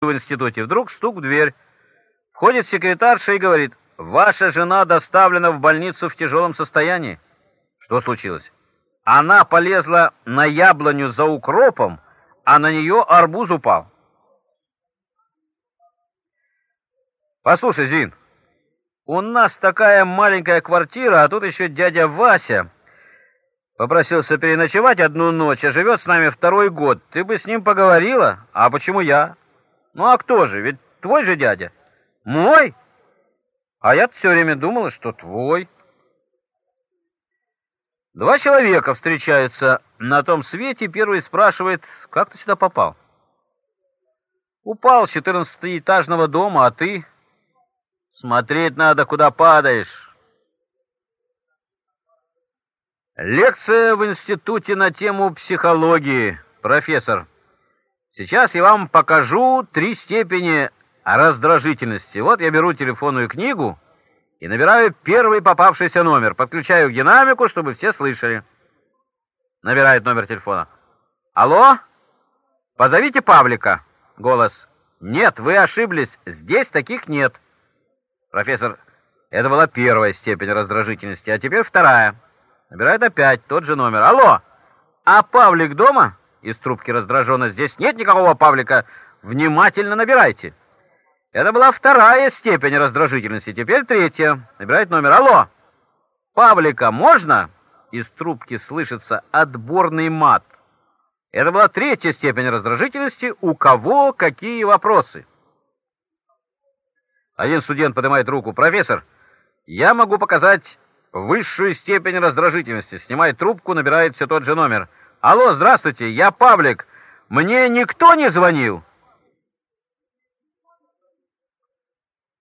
в институте. Вдруг стук в дверь. Входит секретарша и говорит, «Ваша жена доставлена в больницу в тяжелом состоянии». Что случилось? Она полезла на яблоню за укропом, а на нее арбуз упал. Послушай, Зин, у нас такая маленькая квартира, а тут еще дядя Вася попросился переночевать одну ночь, а живет с нами второй год. Ты бы с ним поговорила? А почему я? Ну а кто же? Ведь твой же дядя. Мой? А я все время думала, что твой. Два человека встречаются на том свете, первый спрашивает, как ты сюда попал? Упал с четырнадцатиэтажного дома, а ты... Смотреть надо, куда падаешь. Лекция в институте на тему психологии. Профессор, сейчас я вам покажу три степени раздражительности. Вот я беру телефонную книгу и набираю первый попавшийся номер. Подключаю динамику, чтобы все слышали. Набирает номер телефона. Алло? Позовите Павлика. Голос. Нет, вы ошиблись. Здесь таких нет. Профессор, это была первая степень раздражительности, а теперь вторая. Набирает опять тот же номер. Алло, а Павлик дома? Из трубки раздраженно. Здесь нет никакого Павлика. Внимательно набирайте. Это была вторая степень раздражительности, теперь третья. Набирает номер. Алло, Павлика можно? Из трубки слышится отборный мат. Это была третья степень раздражительности. У кого какие вопросы? Один студент поднимает руку. «Профессор, я могу показать высшую степень раздражительности». Снимает трубку, набирает все тот же номер. «Алло, здравствуйте, я Павлик. Мне никто не звонил?»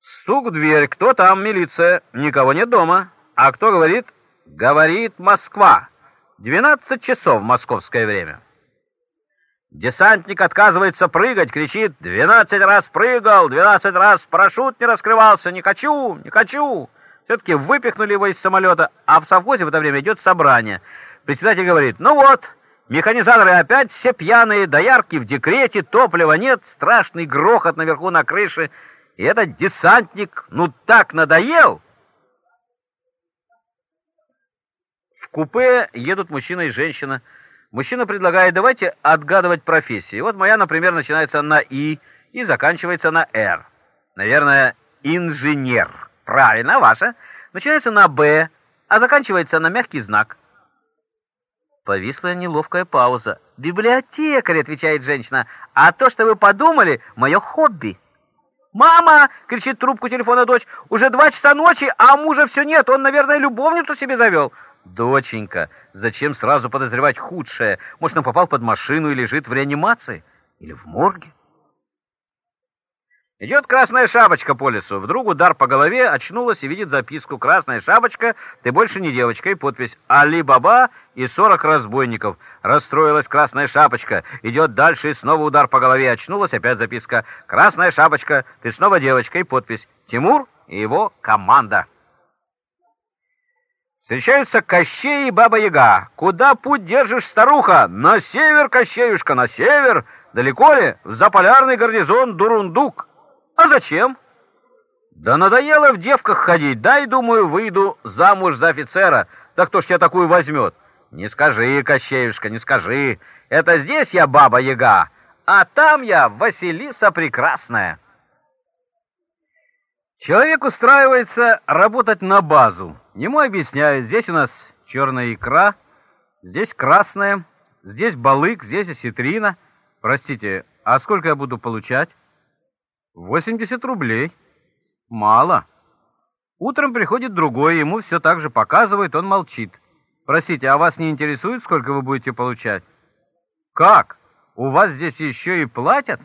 Стук в дверь. «Кто там? Милиция. Никого нет дома. А кто говорит?» «Говорит Москва. Двенадцать часов московское время». Десантник отказывается прыгать, кричит «Двенадцать раз прыгал, двенадцать раз парашют не раскрывался, не хочу, не хочу!» Все-таки выпихнули его из самолета, а в совхозе в это время идет собрание. Председатель говорит «Ну вот, механизаторы опять все пьяные, доярки в декрете, топлива нет, страшный грохот наверху на крыше, и этот десантник ну так надоел!» В купе едут мужчина и женщина, Мужчина предлагает, давайте отгадывать профессии. Вот моя, например, начинается на «и» и заканчивается на «р». Наверное, инженер. Правильно, ваша. Начинается на «б», а заканчивается на мягкий знак. Повисла неловкая пауза. «Библиотекарь», — отвечает женщина, — «а то, что вы подумали, мое хобби». «Мама!» — кричит трубку телефона дочь. «Уже два часа ночи, а мужа все нет. Он, наверное, любовницу себе завел». «Доченька, зачем сразу подозревать худшее? Может, он попал под машину и лежит в реанимации? Или в морге?» Идет красная шапочка по лесу. Вдруг удар по голове, очнулась и видит записку. «Красная шапочка, ты больше не девочка» и подпись «Али-Баба и сорок разбойников». Расстроилась красная шапочка. Идет дальше и снова удар по голове. Очнулась опять записка «Красная шапочка, ты снова девочка» и подпись «Тимур и его команда». Встречаются Кощей и Баба-Яга. «Куда путь держишь, старуха?» «На север, Кощеюшка, на север!» «Далеко ли?» «В заполярный гарнизон Дурундук». «А зачем?» «Да надоело в девках ходить. Дай, думаю, выйду замуж за офицера. Да кто ж тебя такую возьмет?» «Не скажи, Кощеюшка, не скажи. Это здесь я Баба-Яга, а там я Василиса Прекрасная». Человек устраивается работать на базу. Ему объясняют, здесь у нас черная икра, здесь красная, здесь балык, здесь осетрина. Простите, а сколько я буду получать? 80 рублей. Мало. Утром приходит другой, ему все так же показывает, он молчит. Простите, а вас не интересует, сколько вы будете получать? Как? У вас здесь еще и платят?